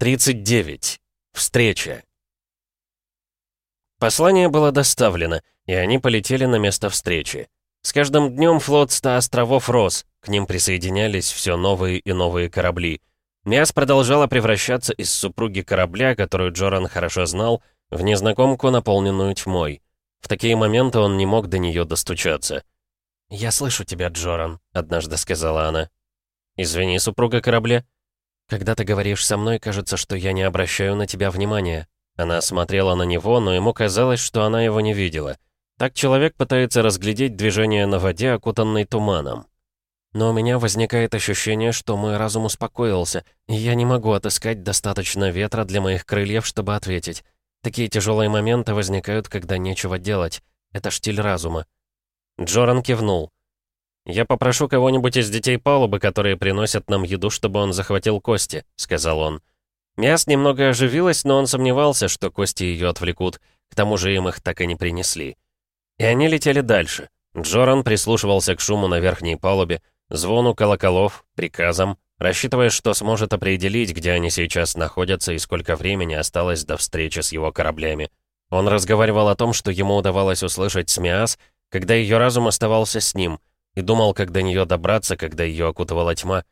39. Встреча. Послание было доставлено, и они полетели на место встречи. С каждым днем флот ста островов рос, к ним присоединялись все новые и новые корабли. мяс продолжала превращаться из супруги корабля, которую Джоран хорошо знал, в незнакомку, наполненную тьмой. В такие моменты он не мог до нее достучаться. «Я слышу тебя, Джоран», — однажды сказала она. «Извини, супруга корабля», «Когда ты говоришь со мной, кажется, что я не обращаю на тебя внимания». Она смотрела на него, но ему казалось, что она его не видела. Так человек пытается разглядеть движение на воде, окутанной туманом. Но у меня возникает ощущение, что мой разум успокоился, и я не могу отыскать достаточно ветра для моих крыльев, чтобы ответить. Такие тяжелые моменты возникают, когда нечего делать. Это штиль разума. Джоран кивнул. «Я попрошу кого-нибудь из детей палубы, которые приносят нам еду, чтобы он захватил кости», — сказал он. Мяс немного оживилась, но он сомневался, что кости ее отвлекут. К тому же им их так и не принесли. И они летели дальше. Джоран прислушивался к шуму на верхней палубе, звону колоколов, приказам, рассчитывая, что сможет определить, где они сейчас находятся и сколько времени осталось до встречи с его кораблями. Он разговаривал о том, что ему удавалось услышать с Миас, когда ее разум оставался с ним — и думал, как до нее добраться, когда ее окутывала тьма.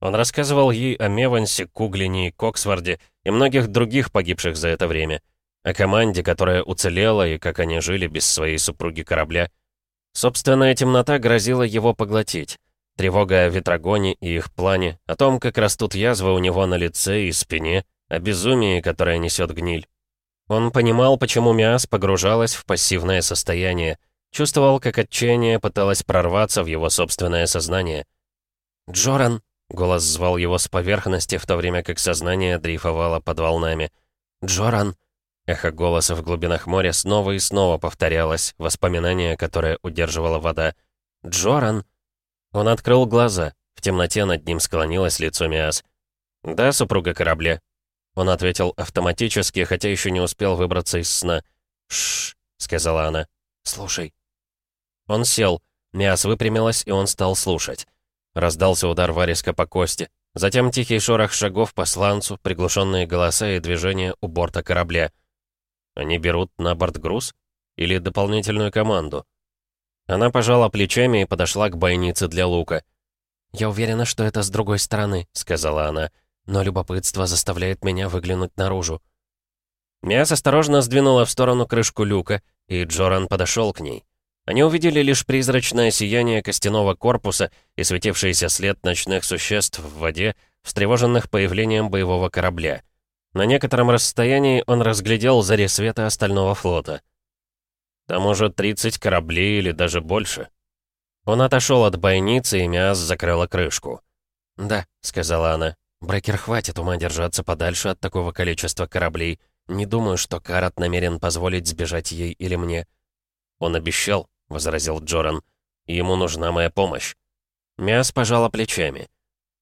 Он рассказывал ей о Мевансе, Куглине и Коксворде и многих других погибших за это время. О команде, которая уцелела, и как они жили без своей супруги корабля. Собственная темнота грозила его поглотить. Тревога о Ветрогоне и их плане, о том, как растут язвы у него на лице и спине, о безумии, которое несет гниль. Он понимал, почему Миас погружалась в пассивное состояние — Чувствовал, как отчаяние пыталось прорваться в его собственное сознание. «Джоран!» — голос звал его с поверхности, в то время как сознание дрейфовало под волнами. «Джоран!» — эхо голоса в глубинах моря снова и снова повторялось, воспоминание, которое удерживала вода. «Джоран!» Он открыл глаза. В темноте над ним склонилось лицо Миас. «Да, супруга корабля». Он ответил автоматически, хотя еще не успел выбраться из сна. «Шш», — сказала она. «Слушай». Он сел. Неас выпрямилась, и он стал слушать. Раздался удар вариска по кости. Затем тихий шорох шагов по сланцу, приглушенные голоса и движения у борта корабля. Они берут на борт груз? Или дополнительную команду? Она пожала плечами и подошла к бойнице для лука. «Я уверена, что это с другой стороны», — сказала она, «но любопытство заставляет меня выглянуть наружу». Мяс осторожно сдвинула в сторону крышку люка, и Джоран подошел к ней. Они увидели лишь призрачное сияние костяного корпуса и светившийся след ночных существ в воде, встревоженных появлением боевого корабля. На некотором расстоянии он разглядел зари света остального флота. Там уже 30 кораблей или даже больше. Он отошел от бойницы, и Миас закрыла крышку. «Да», — сказала она, — «Брекер, хватит ума держаться подальше от такого количества кораблей. Не думаю, что Карат намерен позволить сбежать ей или мне». «Он обещал», — возразил Джоран. «Ему нужна моя помощь». Мяс пожала плечами.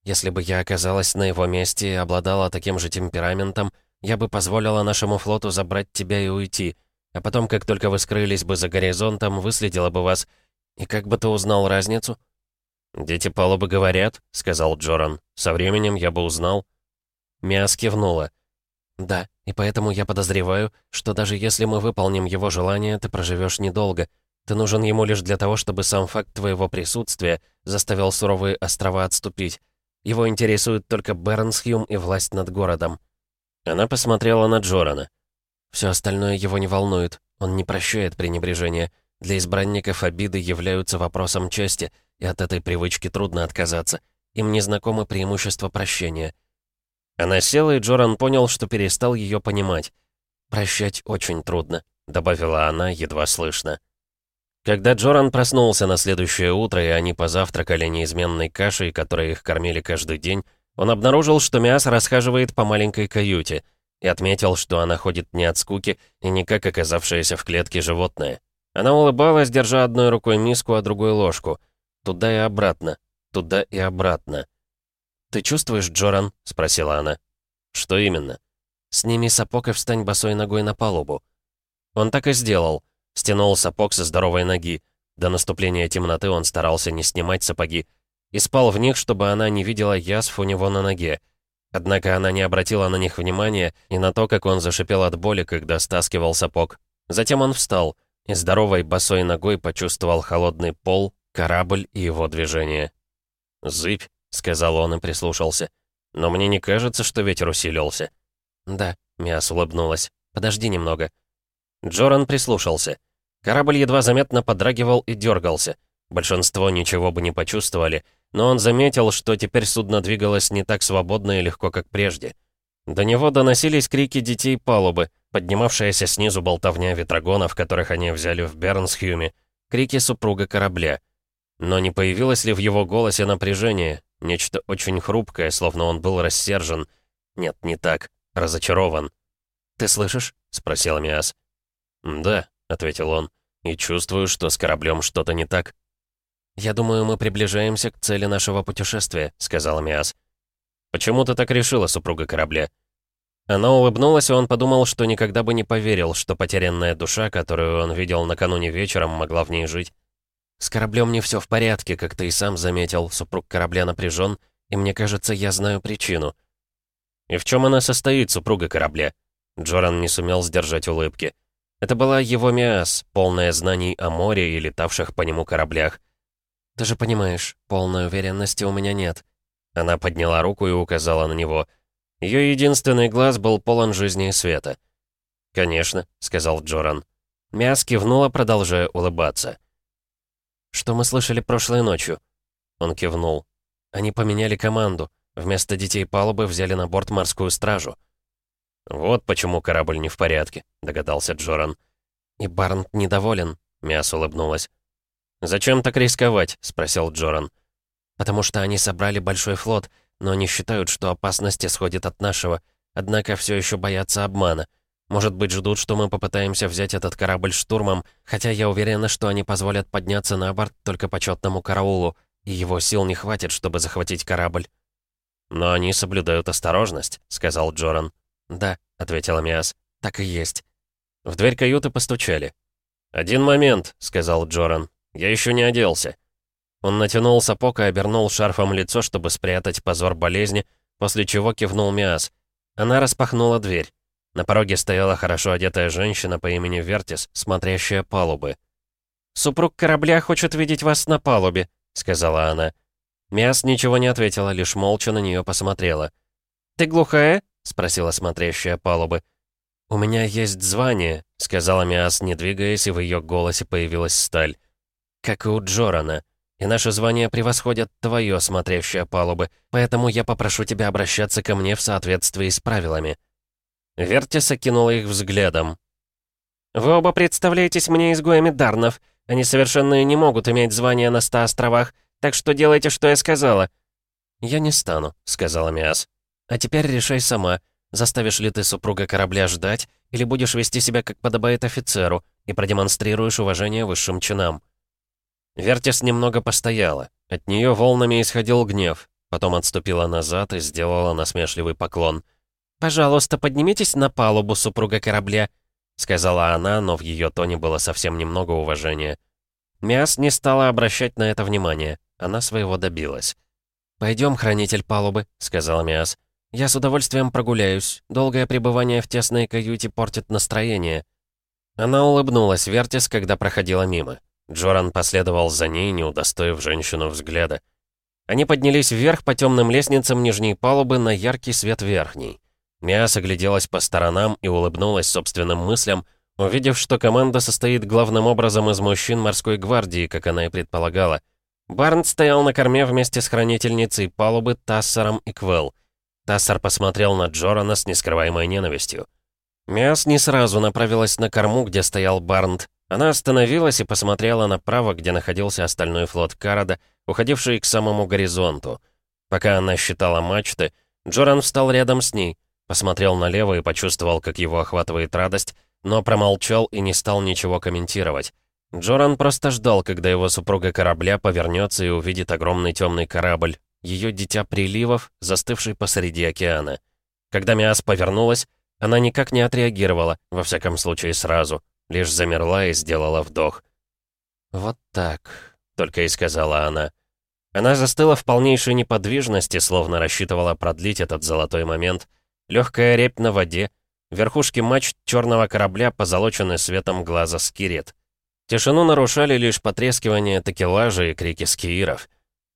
«Если бы я оказалась на его месте и обладала таким же темпераментом, я бы позволила нашему флоту забрать тебя и уйти, а потом, как только вы скрылись бы за горизонтом, выследила бы вас. И как бы ты узнал разницу?» «Дети палубы говорят», — сказал Джоран. «Со временем я бы узнал». Мяс кивнула. «Да, и поэтому я подозреваю, что даже если мы выполним его желание, ты проживешь недолго. Ты нужен ему лишь для того, чтобы сам факт твоего присутствия заставил суровые острова отступить. Его интересует только Бернсхюм и власть над городом». Она посмотрела на Джорана. Все остальное его не волнует. Он не прощает пренебрежения. Для избранников обиды являются вопросом чести, и от этой привычки трудно отказаться. Им не знакомы преимущества прощения. Она села, и Джоран понял, что перестал ее понимать. «Прощать очень трудно», — добавила она, едва слышно. Когда Джоран проснулся на следующее утро, и они позавтракали неизменной кашей, которой их кормили каждый день, он обнаружил, что Миас расхаживает по маленькой каюте и отметил, что она ходит не от скуки и не как оказавшееся в клетке животное. Она улыбалась, держа одной рукой миску, а другой ложку. Туда и обратно, туда и обратно. «Ты чувствуешь, Джоран?» — спросила она. «Что именно?» «Сними сапог и встань босой ногой на палубу». Он так и сделал — Стянул сапог со здоровой ноги. До наступления темноты он старался не снимать сапоги. И спал в них, чтобы она не видела язв у него на ноге. Однако она не обратила на них внимания и на то, как он зашипел от боли, когда стаскивал сапог. Затем он встал и здоровой босой ногой почувствовал холодный пол, корабль и его движение. «Зыбь», — сказал он и прислушался. «Но мне не кажется, что ветер усилился». «Да», — Миас улыбнулась. «Подожди немного». Джоран прислушался. Корабль едва заметно подрагивал и дергался. Большинство ничего бы не почувствовали, но он заметил, что теперь судно двигалось не так свободно и легко, как прежде. До него доносились крики детей палубы, поднимавшаяся снизу болтовня ветрогонов, которых они взяли в Бернсхюме, крики супруга корабля. Но не появилось ли в его голосе напряжение, нечто очень хрупкое, словно он был рассержен? Нет, не так, разочарован. «Ты слышишь?» — спросил Миас. «Да», — ответил он, — «и чувствую, что с кораблем что-то не так». «Я думаю, мы приближаемся к цели нашего путешествия», — сказал Миас. «Почему ты так решила, супруга корабля?» Она улыбнулась, и он подумал, что никогда бы не поверил, что потерянная душа, которую он видел накануне вечером, могла в ней жить. «С кораблем не все в порядке, как ты и сам заметил, супруг корабля напряжен, и мне кажется, я знаю причину». «И в чем она состоит, супруга корабля?» Джоран не сумел сдержать улыбки. Это была его Миас, полная знаний о море и летавших по нему кораблях. «Ты же понимаешь, полной уверенности у меня нет». Она подняла руку и указала на него. Ее единственный глаз был полон жизни и света. «Конечно», — сказал Джоран. Миас кивнула, продолжая улыбаться. «Что мы слышали прошлой ночью?» Он кивнул. «Они поменяли команду. Вместо детей палубы взяли на борт морскую стражу». «Вот почему корабль не в порядке», — догадался Джоран. «И Барнт недоволен», — Миас улыбнулась. «Зачем так рисковать?» — спросил Джоран. «Потому что они собрали большой флот, но они считают, что опасность исходит от нашего, однако все еще боятся обмана. Может быть, ждут, что мы попытаемся взять этот корабль штурмом, хотя я уверена, что они позволят подняться на борт только почетному караулу, и его сил не хватит, чтобы захватить корабль». «Но они соблюдают осторожность», — сказал Джоран. «Да», — ответила Миас, — «так и есть». В дверь каюты постучали. «Один момент», — сказал Джоран. «Я еще не оделся». Он натянул сапог и обернул шарфом лицо, чтобы спрятать позор болезни, после чего кивнул Миас. Она распахнула дверь. На пороге стояла хорошо одетая женщина по имени Вертис, смотрящая палубы. «Супруг корабля хочет видеть вас на палубе», — сказала она. Миас ничего не ответила, лишь молча на нее посмотрела. «Ты глухая?» — спросила смотрящая палубы. «У меня есть звание», — сказала Миас, не двигаясь, и в ее голосе появилась сталь. «Как и у Джорана. И наши звания превосходят твое, смотрящая палубы, поэтому я попрошу тебя обращаться ко мне в соответствии с правилами». Вертис окинула их взглядом. «Вы оба представляетесь мне изгоями Дарнов. Они совершенно не могут иметь звания на ста островах, так что делайте, что я сказала». «Я не стану», — сказала Миас. А теперь решай сама, заставишь ли ты супруга корабля ждать, или будешь вести себя как подобает офицеру и продемонстрируешь уважение высшим чинам. Вертис немного постояла. От нее волнами исходил гнев. Потом отступила назад и сделала насмешливый поклон. «Пожалуйста, поднимитесь на палубу супруга корабля», — сказала она, но в ее тоне было совсем немного уважения. Мяс не стала обращать на это внимания. Она своего добилась. «Пойдем, хранитель палубы», — сказала Мяс. Я с удовольствием прогуляюсь. Долгое пребывание в тесной каюте портит настроение». Она улыбнулась Вертис, когда проходила мимо. Джоран последовал за ней, не удостоив женщину взгляда. Они поднялись вверх по темным лестницам нижней палубы на яркий свет верхней. Миас огляделась по сторонам и улыбнулась собственным мыслям, увидев, что команда состоит главным образом из мужчин морской гвардии, как она и предполагала. Барн стоял на корме вместе с хранительницей палубы Тассером и Квелл. Тассар посмотрел на Джорана с нескрываемой ненавистью. Мяс не сразу направилась на корму, где стоял Барнт. Она остановилась и посмотрела направо, где находился остальной флот Карада, уходивший к самому горизонту. Пока она считала мачты, Джоран встал рядом с ней, посмотрел налево и почувствовал, как его охватывает радость, но промолчал и не стал ничего комментировать. Джоран просто ждал, когда его супруга корабля повернется и увидит огромный темный корабль, ее дитя приливов, застывший посреди океана. Когда Миас повернулась, она никак не отреагировала, во всяком случае сразу, лишь замерла и сделала вдох. «Вот так», — только и сказала она. Она застыла в полнейшей неподвижности, словно рассчитывала продлить этот золотой момент. Легкая репь на воде, верхушки мачт черного корабля позолочены светом глаза скирет. Тишину нарушали лишь потрескивание такелажа и крики скииров.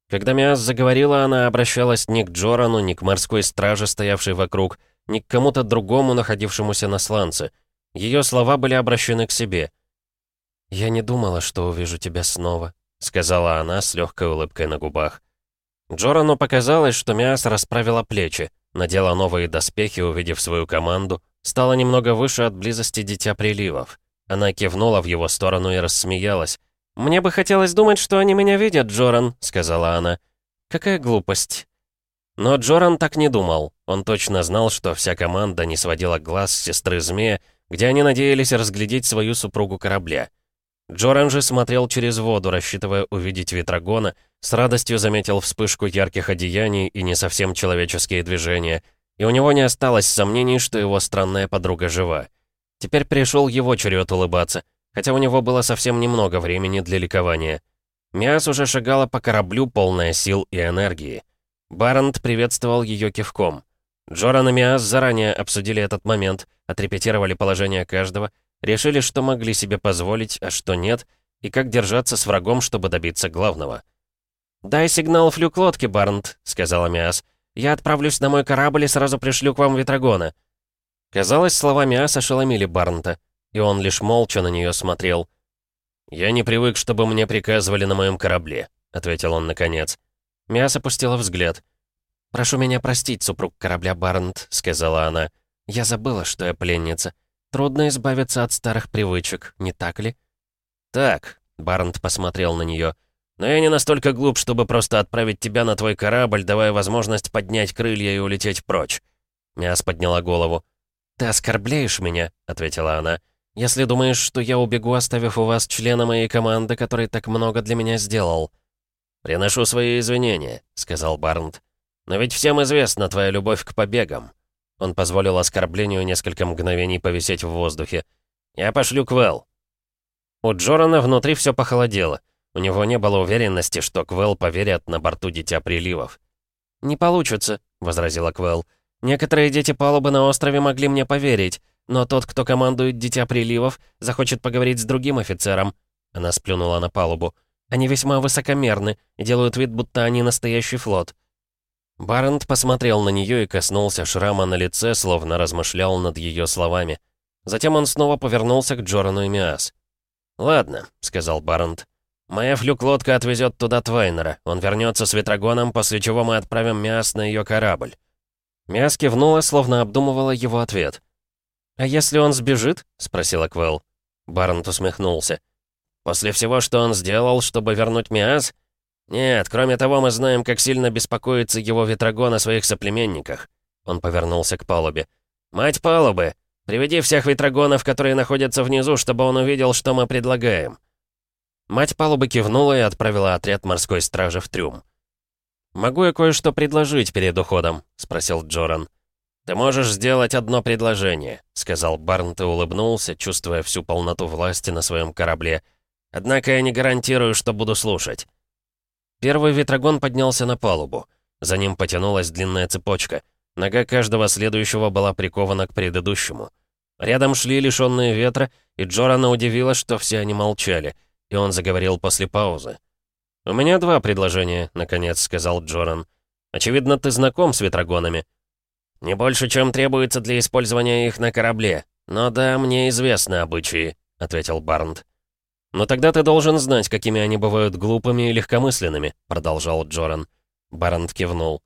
Когда Миас заговорила, она обращалась не к Джорану, не к морской страже, стоявшей вокруг, ни к кому-то другому, находившемуся на сланце. Ее слова были обращены к себе. «Я не думала, что увижу тебя снова», — сказала она с легкой улыбкой на губах. Джорану показалось, что Миас расправила плечи, надела новые доспехи, увидев свою команду, стала немного выше от близости Дитя Приливов. Она кивнула в его сторону и рассмеялась, «Мне бы хотелось думать, что они меня видят, Джоран», — сказала она. «Какая глупость». Но Джоран так не думал. Он точно знал, что вся команда не сводила глаз с сестры змея, где они надеялись разглядеть свою супругу корабля. Джоран же смотрел через воду, рассчитывая увидеть витрагона. с радостью заметил вспышку ярких одеяний и не совсем человеческие движения, и у него не осталось сомнений, что его странная подруга жива. Теперь пришел его черед улыбаться — хотя у него было совсем немного времени для ликования. Миас уже шагала по кораблю, полная сил и энергии. Барант приветствовал ее кивком. Джоран и Миас заранее обсудили этот момент, отрепетировали положение каждого, решили, что могли себе позволить, а что нет, и как держаться с врагом, чтобы добиться главного. «Дай сигнал флюк лодки, Барнт», — сказала Миас. «Я отправлюсь на мой корабль и сразу пришлю к вам Ветрогона». Казалось, слова Миас ошеломили Барнта и он лишь молча на нее смотрел. «Я не привык, чтобы мне приказывали на моем корабле», — ответил он наконец. Мяс опустила взгляд. «Прошу меня простить, супруг корабля Барнт», — сказала она. «Я забыла, что я пленница. Трудно избавиться от старых привычек, не так ли?» «Так», — Барнт посмотрел на нее. «Но я не настолько глуп, чтобы просто отправить тебя на твой корабль, давая возможность поднять крылья и улететь прочь». Мяс подняла голову. «Ты оскорбляешь меня?» — ответила она. Если думаешь, что я убегу, оставив у вас члена моей команды, который так много для меня сделал». «Приношу свои извинения», — сказал Барнт. «Но ведь всем известна твоя любовь к побегам». Он позволил оскорблению несколько мгновений повисеть в воздухе. «Я пошлю Квелл». У Джорана внутри все похолодело. У него не было уверенности, что Квелл поверят на борту Дитя Приливов. «Не получится», — возразила Квелл. «Некоторые дети палубы на острове могли мне поверить. Но тот, кто командует Дитя Приливов, захочет поговорить с другим офицером». Она сплюнула на палубу. «Они весьма высокомерны и делают вид, будто они настоящий флот». Барент посмотрел на нее и коснулся шрама на лице, словно размышлял над ее словами. Затем он снова повернулся к Джорану и Миас. «Ладно», — сказал Барент. «Моя флюк-лодка отвезет туда Твайнера. Он вернется с Ветрогоном, после чего мы отправим Миас на ее корабль». Миас кивнула, словно обдумывала его ответ. «А если он сбежит?» — спросила Квелл. Барнт усмехнулся. «После всего, что он сделал, чтобы вернуть Миаз, «Нет, кроме того, мы знаем, как сильно беспокоится его Ветрогон о своих соплеменниках». Он повернулся к палубе. «Мать палубы! Приведи всех Ветрогонов, которые находятся внизу, чтобы он увидел, что мы предлагаем». Мать палубы кивнула и отправила отряд морской стражи в трюм. «Могу я кое-что предложить перед уходом?» — спросил Джоран. «Ты можешь сделать одно предложение», — сказал Барнт и улыбнулся, чувствуя всю полноту власти на своем корабле. «Однако я не гарантирую, что буду слушать». Первый ветрогон поднялся на палубу. За ним потянулась длинная цепочка. Нога каждого следующего была прикована к предыдущему. Рядом шли лишенные ветра, и Джорана удивила, что все они молчали, и он заговорил после паузы. «У меня два предложения», — наконец сказал Джоран. «Очевидно, ты знаком с ветрогонами». «Не больше, чем требуется для использования их на корабле. Но да, мне известны обычаи», — ответил Барнт. «Но тогда ты должен знать, какими они бывают глупыми и легкомысленными», — продолжал Джоран. Барнт кивнул.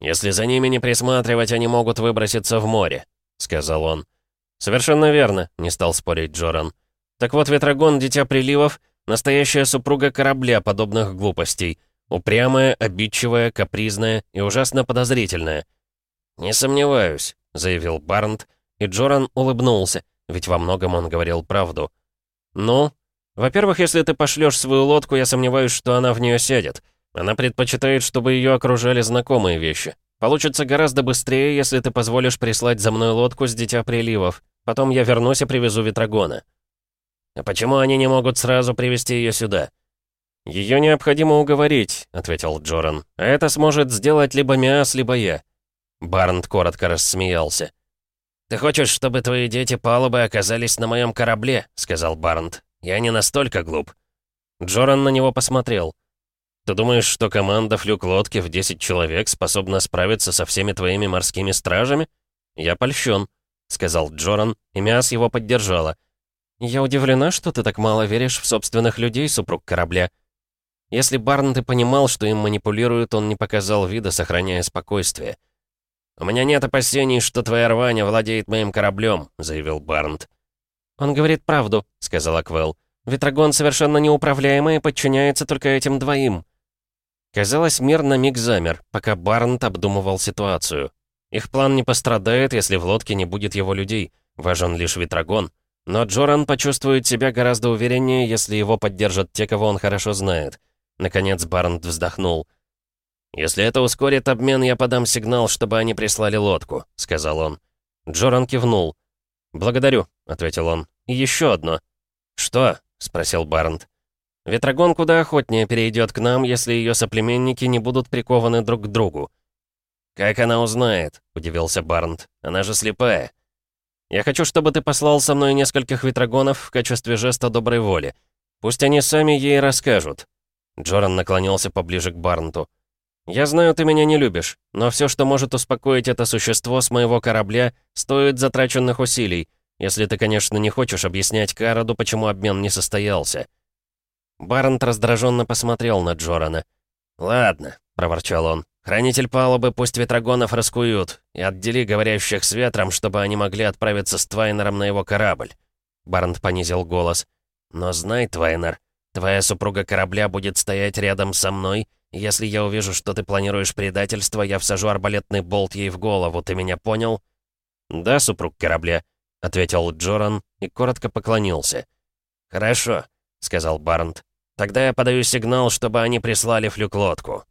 «Если за ними не присматривать, они могут выброситься в море», — сказал он. «Совершенно верно», — не стал спорить Джоран. «Так вот, Ветрогон, дитя приливов, настоящая супруга корабля подобных глупостей. Упрямая, обидчивая, капризная и ужасно подозрительная. «Не сомневаюсь», — заявил Барнт, и Джоран улыбнулся, ведь во многом он говорил правду. «Ну, во-первых, если ты пошлёшь свою лодку, я сомневаюсь, что она в неё сядет. Она предпочитает, чтобы её окружали знакомые вещи. Получится гораздо быстрее, если ты позволишь прислать за мной лодку с Дитя Приливов. Потом я вернусь и привезу Ветрогона». «А почему они не могут сразу привести её сюда?» «Её необходимо уговорить», — ответил Джоран. «А это сможет сделать либо Миас, либо я. Барнт коротко рассмеялся. «Ты хочешь, чтобы твои дети палубы оказались на моем корабле?» — сказал Барнт. «Я не настолько глуп». Джоран на него посмотрел. «Ты думаешь, что команда флюк-лодки в 10 человек способна справиться со всеми твоими морскими стражами? Я польщен», — сказал Джоран, и Миас его поддержала. «Я удивлена, что ты так мало веришь в собственных людей, супруг корабля». Если Барнт и понимал, что им манипулируют, он не показал вида, сохраняя спокойствие. «У меня нет опасений, что твоя рваня владеет моим кораблем», — заявил Барнт. «Он говорит правду», — сказала Квелл. «Ветрогон совершенно неуправляемый и подчиняется только этим двоим». Казалось, мир на миг замер, пока Барнт обдумывал ситуацию. Их план не пострадает, если в лодке не будет его людей. Важен лишь Ветрогон. Но Джоран почувствует себя гораздо увереннее, если его поддержат те, кого он хорошо знает. Наконец Барнт вздохнул. «Если это ускорит обмен, я подам сигнал, чтобы они прислали лодку», — сказал он. Джоран кивнул. «Благодарю», — ответил он. «И еще одно». «Что?» — спросил Барнт. «Ветрогон куда охотнее перейдет к нам, если ее соплеменники не будут прикованы друг к другу». «Как она узнает?» — удивился Барнт. «Она же слепая». «Я хочу, чтобы ты послал со мной нескольких ветрогонов в качестве жеста доброй воли. Пусть они сами ей расскажут». Джоран наклонился поближе к Барнту. Я знаю, ты меня не любишь, но все, что может успокоить это существо с моего корабля, стоит затраченных усилий, если ты, конечно, не хочешь объяснять Караду, почему обмен не состоялся». Барант раздраженно посмотрел на Джорана. «Ладно», — проворчал он, — «хранитель палубы пусть ветрогонов раскуют, и отдели говорящих с ветром, чтобы они могли отправиться с Твайнером на его корабль». Барант понизил голос. «Но знай, Твайнер, твоя супруга корабля будет стоять рядом со мной, — если я увижу, что ты планируешь предательство, я всажу арбалетный болт ей в голову, ты меня понял?» «Да, супруг корабля», — ответил Джоран и коротко поклонился. «Хорошо», — сказал Барнт. «Тогда я подаю сигнал, чтобы они прислали флюк-лодку».